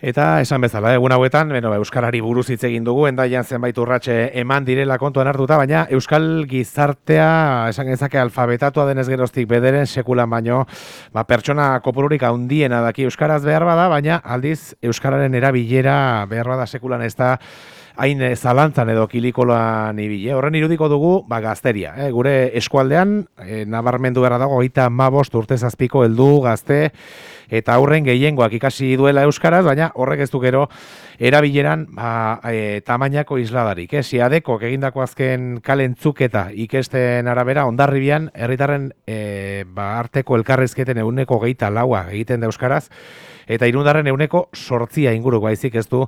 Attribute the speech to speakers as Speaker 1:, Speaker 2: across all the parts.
Speaker 1: Eta esan bezala, egun hauetan, beno, Euskarari buruz hitz egin dugu, endaian zenbait urratxe eman direla kontuan hartuta, baina Euskal gizartea, esan gezake alfabetatua denez geroztik bederen sekulan baino, ba, pertsona kopururik handiena daki Euskaraz behar bada, baina aldiz Euskararen erabilera behar bada sekulan ez da, hain zalantzan edo kilikolan ibile. Horren irudiko dugu, ba, gazteria. Eh? Gure eskualdean, e, nabarmendu behar dago, gaita ma bost urte zazpiko heldu gazte, eta aurren gehiengoak ikasi duela euskaraz, baina horrek ez du gero erabileran ba, e, tamainako isladarik. Eh? Siadeko egindako azken kalentzuketa ikesten arabera, ondarribian, herritarren e, ba, arteko elkarrezketen eguneko geita laua egiten da euskaraz, eta irundarren euneko sortzia inguru baizik ez du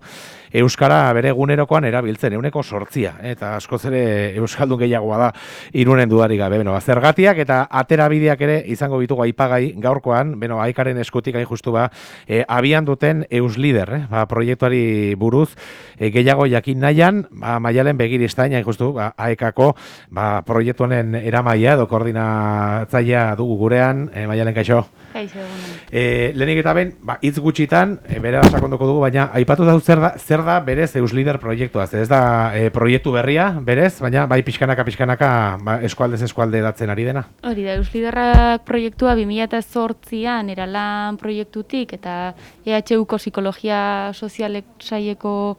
Speaker 1: Euskara bere egunerokoan erabiltzen, euneko sortzia, eta askoz ere Euskaldun gehiagoa da irunen dudari gabe. Beno, zergatiak eta aterabideak ere izango bitugu aipagai gaurkoan, beno, aikaren eskutik hain justu ba, e, abian duten Euslider, eh? ba, proiektuari buruz, e, gehiago jakin nahian, ba, maialen begiristain, hain justu, ba, aekako ba, proiektuanen eramaia edo koordinatzaia dugu gurean, e, maialen kaixo.
Speaker 2: Kaixo,
Speaker 1: e, lehenik eta ben, ba, hitz gutxitan, e, bere sakondoko dugu, baina aipatu da zer da, zer da berez Euslider proiektua. Ez da e, proiektu berria, berez, baina bai pixkanaka, pixkanaka ba, eskualdez eskualde datzen ari dena.
Speaker 2: Hori da, Eusliderrak proiektua 2008an eralan proiektutik eta EHUko psikologia sozialek saieko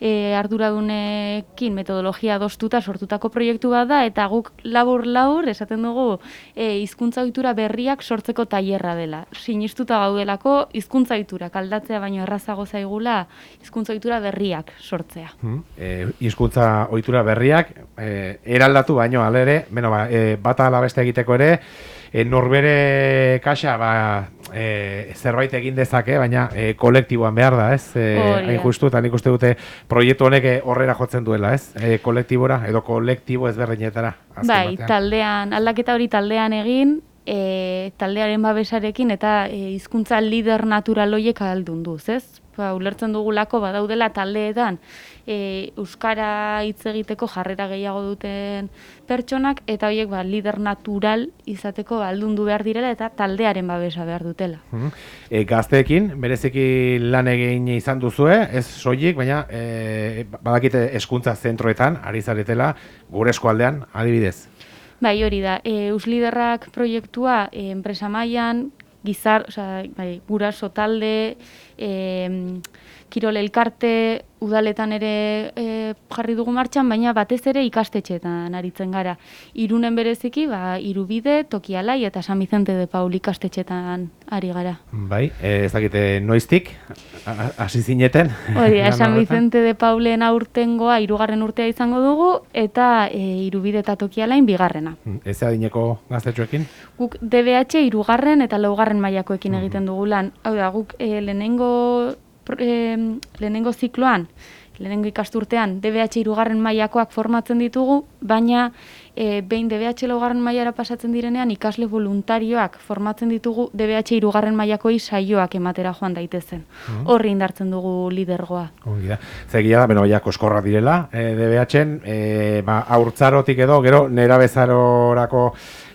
Speaker 2: e, arduradunekin metodologia dostuta sortutako proiektu bat da eta guk labur-labur esaten dugu e, hizkuntza ohitura berriak sortzeko tailerra dela. Sinistuta gaudelako hizkuntza ohiturak aldatzea baino errazago zaigula hizkuntza ohitura berriak sortzea.
Speaker 1: Hmm. Eh, hizkuntza ohitura berriak e, eraldatu baino alere, beno ba, e, bata ala beste egiteko ere, e, norbere kaxa ba, e, zerbait egin dezake, baina e, kolektiboan behar da, ez? E, hain justu, eta nik uste dute proiektu honek horrera jotzen duela, ez? E, kolektibora, edo kolektibo ezberdinetara.
Speaker 2: Bai, taldean, aldaketa hori taldean egin, e, taldearen babesarekin eta e, hizkuntza lider natural hoiek aldun duz, ez? Ba, ulertzen dugulako badaudela taldeetan e, euskara hitz egiteko jarrera gehiago duten pertsonak eta hoiek ba lider natural izateko aldundu behar direla eta taldearen babesa behar dutela.
Speaker 1: E, gazteekin bereziki lan egin izan duzue, ez soilik, baina e, badakite hezkuntza zentroetan ari zaretela gure eskualdean adibidez.
Speaker 2: Bai, hori da. E, Eusliderrak proiektua e, enpresa mailan gizar, osea, bai, guraso talde, e, kirol elkarte, udaletan ere e, jarri dugu martxan, baina batez ere ikastetxeetan aritzen gara. Irunen bereziki, ba, irubide, tokialai eta San Vicente de Paul ikastetxeetan ari gara.
Speaker 1: Bai, e, ez dakite noiztik, hasi zineten.
Speaker 2: Hori, San Vicente de Paulen aurtengoa, irugarren urtea izango dugu, eta e, irubide eta tokialain bigarrena.
Speaker 1: Mm, ez adineko gaztetxoekin?
Speaker 2: Guk DBH irugarren eta laugarren mailakoekin mm. egiten dugu lan. Hau da, guk e, lehenengo e, lehenengo zikloan, lehenengo ikasturtean, DBH irugarren mailakoak formatzen ditugu, baina e, behin DBH laugarren mailara pasatzen direnean, ikasle voluntarioak formatzen ditugu DBH irugarren mailakoi saioak ematera joan daitezen. Mm Horri indartzen dugu lidergoa.
Speaker 1: Ongi da. Zegia da, beno, ja, koskorra direla, e, DBH-en, e, ba, aurtzarotik edo, gero, nera bezarorako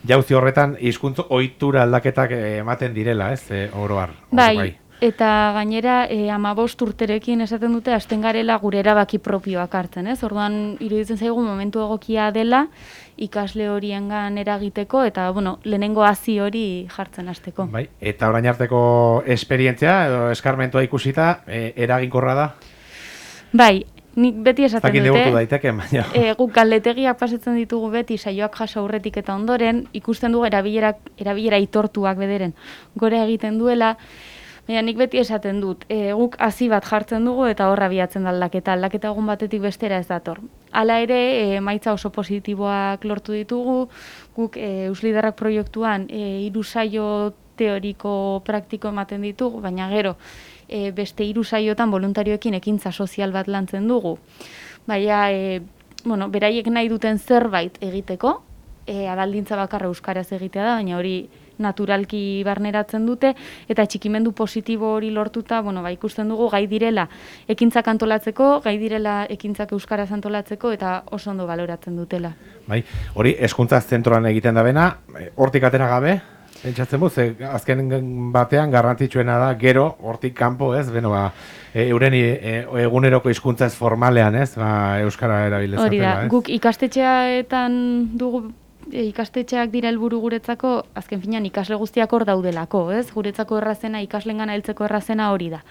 Speaker 1: jauzi horretan, hizkuntz ohitura aldaketak ematen direla, ez, e, oroar.
Speaker 2: Bai, bai. Eta gainera, e, amabost urterekin esaten dute, hasten garela gure erabaki propioak hartzen, ez? Orduan, iruditzen zaigu momentu egokia dela, ikasle horiengan eragiteko, eta, bueno, lehenengo hasi hori jartzen hasteko.
Speaker 1: Bai, eta orain arteko esperientzia, edo eskarmentua ikusita, e, eraginkorra da?
Speaker 2: Bai, nik beti esaten dute,
Speaker 1: daiteke, baina.
Speaker 2: E, guk galdetegiak pasatzen ditugu beti, saioak jaso aurretik eta ondoren, ikusten dugu erabilera, erabilera itortuak bederen, gore egiten duela, Baina nik beti esaten dut, e, guk hasi bat jartzen dugu eta horra biatzen da aldaketa, aldaketa egun batetik bestera ez dator. Hala ere, e, maitza oso positiboak lortu ditugu, guk e, Eusliderrak proiektuan e, hiru saio teoriko praktiko ematen ditugu, baina gero e, beste hiru saiotan voluntarioekin ekintza sozial bat lantzen dugu. Baina, e, bueno, beraiek nahi duten zerbait egiteko, e, abaldintza bakarra euskaraz egitea da, baina hori naturalki barneratzen dute eta txikimendu positibo hori lortuta, bueno, ba, ikusten dugu gai direla ekintzak antolatzeko, gai direla ekintzak euskaraz antolatzeko eta oso ondo baloratzen dutela.
Speaker 1: Bai, hori eskuntza zentroan egiten da bena, eh, hortik atera gabe? Pentsatzen bu, ze azken batean garrantzitsuena da, gero, hortik kanpo, ez, beno, ba, e, euren e, eguneroko hizkuntza ez formalean, ez, ba, Euskara erabilezatela,
Speaker 2: Hori da,
Speaker 1: ez?
Speaker 2: guk ikastetxeaetan dugu e, ikastetxeak dira helburu guretzako, azken finean ikasle guztiak hor daudelako, ez? Guretzako errazena, ikaslengana heltzeko errazena hori da.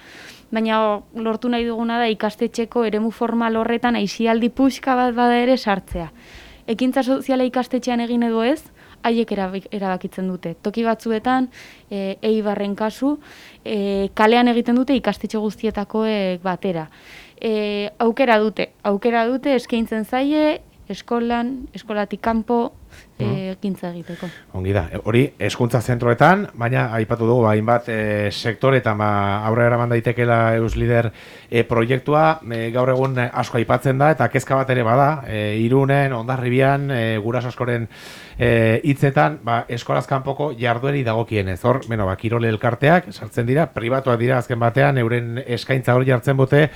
Speaker 2: Baina lortu nahi duguna da ikastetxeko eremu formal horretan aisialdi puxka bat bada ere sartzea. Ekintza soziala ikastetxean egin edo ez, haiek erabakitzen dute. Toki batzuetan, e, eibarren kasu, e, kalean egiten dute ikastetxe guztietakoek batera. E, aukera dute, aukera dute eskaintzen zaie, eskolan, eskolatik kanpo, e, ekintza egiteko.
Speaker 1: Ongi da, hori hezkuntza zentroetan, baina aipatu dugu ba, hainbat e, sektoretan ba, aurrera eraman daitekeela Euslider e, proiektua, e, gaur egun e, asko aipatzen da eta kezka bat ere bada, e, Irunen, Hondarribian, e, Guras askoren e, hitzetan, ba, eskolaz kanpoko jardueri dagokienez. Hor, beno, ba, kirole elkarteak sartzen dira, pribatuak dira azken batean, euren eskaintza hori jartzen bote,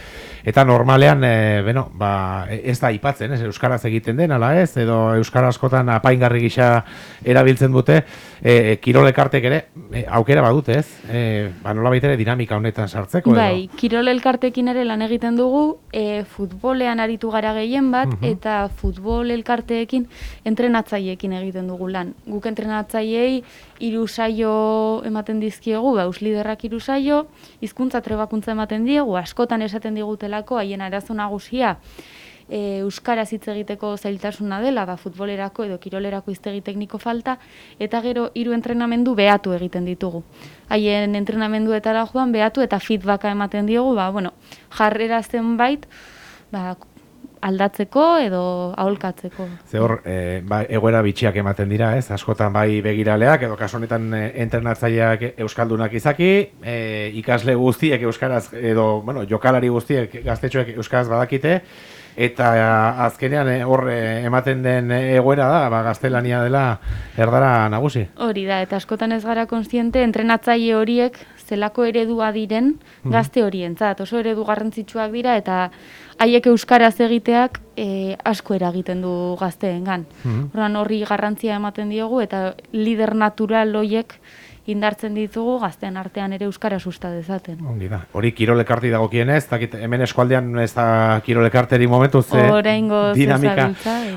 Speaker 1: eta normalean, e, beno, ba, ez da aipatzen, ez, euskaraz egiten den, ala ez, edo euskara askotan apaingarri gisa erabiltzen dute, e, kirole elkartek ere, e, aukera badute, ez? E, ba, nola ere dinamika honetan sartzeko, edo?
Speaker 2: Bai, kirol elkartekin ere lan egiten dugu, e, futbolean aritu gara gehien bat, eta futbol elkarteekin entrenatzaileekin egiten dugu lan. Guk entrenatzaileei hiru saio ematen dizkiegu, ba, usliderrak hiru saio, hizkuntza trebakuntza ematen diegu, askotan esaten digutelako, haien arazo nagusia, e, euskaraz hitz egiteko zailtasuna dela, ba, futbolerako edo kirolerako hiztegi tekniko falta, eta gero hiru entrenamendu behatu egiten ditugu. Haien entrenamenduetara joan behatu eta feedbacka ematen diogu, ba, bueno, jarrera zenbait, ba, aldatzeko edo aholkatzeko.
Speaker 1: Ze hor, e, ba, egoera bitxiak ematen dira, ez? Askotan bai begiraleak, edo kasu honetan e, entrenatzaileak euskaldunak izaki, e, ikasle guztiek euskaraz, edo, bueno, jokalari guztiek gaztetxoek euskaraz badakite, eta azkenean e, hor e, ematen den egoera da, ba, gaztelania dela erdara nagusi.
Speaker 2: Hori da, eta askotan ez gara konstiente entrenatzaile horiek zelako eredua diren gazte horientzat. Oso eredu garrantzitsuak dira eta haiek euskaraz egiteak e, asko eragiten du gazteengan.
Speaker 1: Mhm.
Speaker 2: Orduan horri garrantzia ematen diogu eta lider natural horiek indartzen ditugu gazteen artean ere euskara susta dezaten.
Speaker 1: Ongi da. Hori kirolekarti dagokienez, dakit, hemen eskualdean ez da kirolekarteri momentu, ze
Speaker 2: Oraingoz ez
Speaker 1: dinamika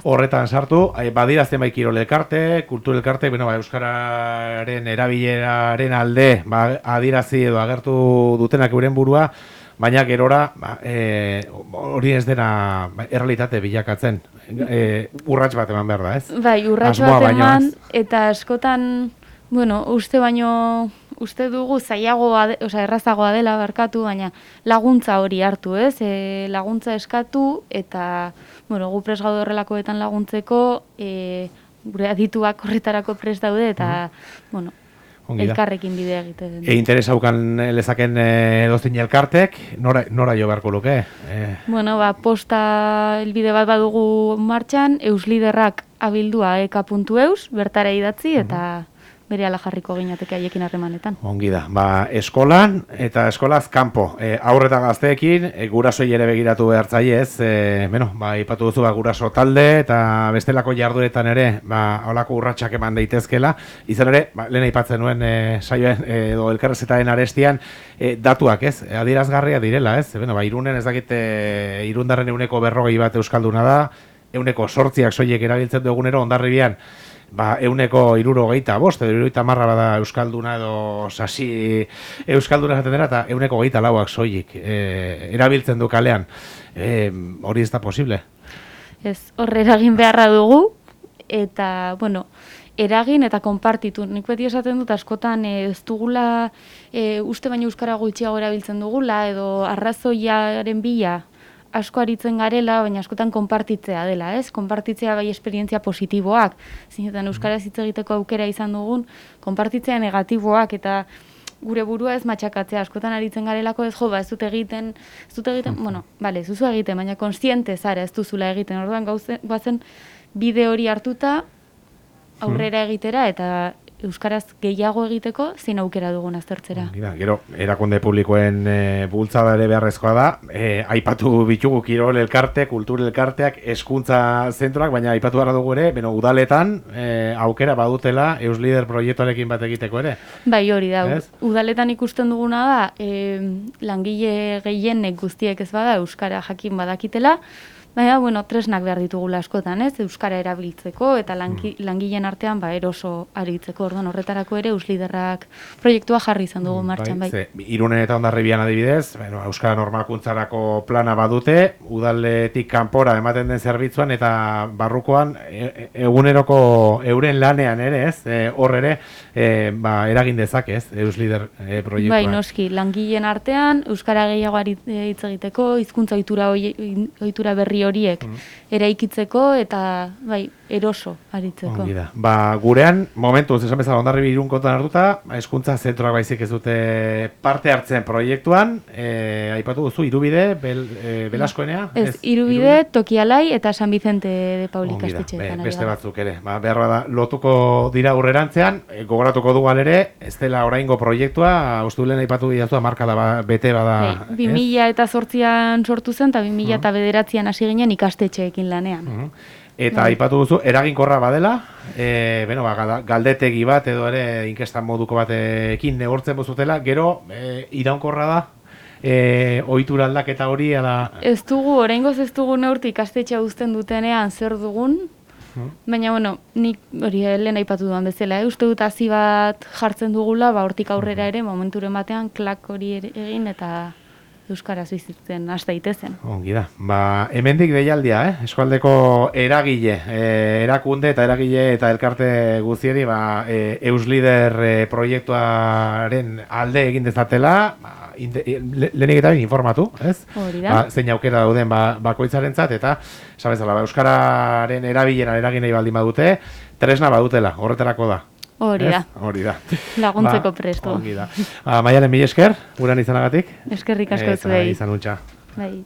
Speaker 1: horretan sartu. Badira zenbait kirolekarte, kulturelkarte, bueno, ba, euskararen erabileraren alde, ba, adirazi edo agertu dutenak euren burua, baina gerora ba, e, hori ez dena ba, errealitate bilakatzen. E, urrats bat eman behar da, ez?
Speaker 2: Bai, urrats bat eman, eta askotan, bueno, uste baino, uste dugu zailagoa, de- osea, errazagoa dela barkatu, baina laguntza hori hartu, ez? E, laguntza eskatu, eta, bueno, gu pres gaude horrelakoetan laguntzeko, e, gure adituak horretarako pres daude, eta, bueno,
Speaker 1: Ongi da.
Speaker 2: elkarrekin bidea egiten.
Speaker 1: E, interes haukan lezaken e, elkartek, nora, nora jo beharko luke? E,
Speaker 2: Bueno, ba, posta elbide bat badugu martxan, eusliderrak abildua eka.eus, bertara idatzi, eta bere ala jarriko ginateke haiekin harremanetan.
Speaker 1: Ongi da, ba, eskolan eta eskolaz kanpo. E, aurreta gazteekin, e, gurasoi ere begiratu behartzaile ez, e, bueno, ba, ipatu duzu ba, guraso talde eta bestelako jarduretan ere, ba, holako urratsak eman daitezkela. Izan ere, ba, lehen aipatzen nuen e, saioen e, edo elkarrezetaren arestian, e, datuak ez, adierazgarria direla ez, e, bueno, ba, irunen ez dakit e, irundarren euneko berrogei bat euskalduna da, euneko sortziak soiek erabiltzen du egunero ondarribian, ba, euneko iruro geita bost, edo irurogeita marra bada euskalduna edo sasi euskalduna esaten dena, eta euneko geita lauak soilik e, erabiltzen du kalean. E, hori ez da posible.
Speaker 2: Ez, horre eragin beharra dugu, eta, bueno, eragin eta konpartitu. Nik beti esaten dut askotan eh, ez dugula e, uste baino euskara gutxiago erabiltzen dugula, edo arrazoiaren bila asko aritzen garela, baina askotan konpartitzea dela, ez? Konpartitzea bai esperientzia positiboak, zinetan euskaraz hitz egiteko aukera izan dugun, konpartitzea negatiboak eta gure burua ez matxakatzea, askotan aritzen garelako ez jo, ba, ez dut egiten, ez dut egiten, bueno, bale, ez duzu egiten, baina konstiente zara ez duzula egiten, orduan gauzen, goazen bide hori hartuta aurrera egitera eta euskaraz gehiago egiteko zein aukera dugun aztertzera.
Speaker 1: Ongi da, gero, erakunde publikoen e, bultzada ere beharrezkoa da, e, aipatu bitugu kirol elkarte, kultur elkarteak, eskuntza zentroak, baina aipatu behar dugu ere, beno, udaletan e, aukera badutela Euslider proiektuarekin bat egiteko ere.
Speaker 2: Bai, hori da.
Speaker 1: Ez?
Speaker 2: Udaletan ikusten duguna da, e, langile gehienek guztiek ez bada euskara jakin badakitela, Baina, bueno, tresnak behar ditugula askotan, ez? Euskara erabiltzeko eta langi, langileen artean ba, eroso aritzeko. Orduan horretarako ere Eusliderrak proiektua jarri izan dugu martxan, bai.
Speaker 1: Ze, irunen eta ondarribian adibidez, bueno, Euskara normalkuntzarako plana badute, udaletik kanpora ematen den zerbitzuan eta barrukoan e, e, eguneroko euren lanean ere, ez? E, hor ere, e, ba, eragin dezak, ez? Euslider e, proiektua.
Speaker 2: Bai, noski, langileen artean, Euskara gehiago e, hitz egiteko, hizkuntza ohitura berri horiek eraikitzeko eta bai, eroso aritzeko.
Speaker 1: Ongi da. Ba, gurean, momentuz, esan bezala ondarribi irun kontuan hartuta, eskuntza zentroak baizik ez dute parte hartzen proiektuan, e, aipatu duzu, irubide, bel, e, belaskoenea?
Speaker 2: Ez, irubide, Tokialai eta San Vicente de Pauli
Speaker 1: Ongi da,
Speaker 2: ikastetxeetan
Speaker 1: be- beste batzuk ere. Ba, behar bada, lotuko dira aurrerantzean, e, gogoratuko du ere, ez dela oraingo proiektua, uste lehen aipatu didazu, marka da ba, bete bada.
Speaker 2: Bai, 2000 eta zortzian sortu zen, eta 2000 eta bederatzean hasi ginen ikastetxeekin lanean.
Speaker 1: Mhm. Eta
Speaker 2: Bai.
Speaker 1: aipatu duzu, eraginkorra badela, e, bueno, ba, galdetegi bat edo ere inkestan moduko batekin neurtzen bozutela, gero e, iraunkorra da, e, ohitura aldaketa hori, ala...
Speaker 2: Ez dugu, oraingoz ez dugu neurtu ikastetxea uzten dutenean zer dugun, baina bueno, nik hori lehen aipatu duan bezala, eh? uste dut hasi bat jartzen dugula, ba hortik aurrera ere momenturen batean klak hori egin eta euskaraz bizitzen has daitezen.
Speaker 1: Ongi da. Ba, hemendik deialdia, eh? Eskualdeko eragile, e, erakunde eta eragile eta elkarte guztieri, ba, e, Euslider e, proiektuaren alde egin dezatela, ba, inte- e, le- lehenik eta informatu, ez?
Speaker 2: Hori da.
Speaker 1: Ba, zein aukera dauden ba, bakoitzarentzat eta, sabezala, ba, Euskararen erabilera eragin nahi baldin badute, tresna badutela, horretarako da.
Speaker 2: Hori
Speaker 1: ez?
Speaker 2: da.
Speaker 1: Hori da.
Speaker 2: Laguntzeko
Speaker 1: Ba,
Speaker 2: presto.
Speaker 1: Ongi da. Ba, Maialen, mila esker, guran izanagatik.
Speaker 2: Eskerrik asko
Speaker 1: Eta
Speaker 2: zuei.
Speaker 1: izan untxa.
Speaker 2: Bai.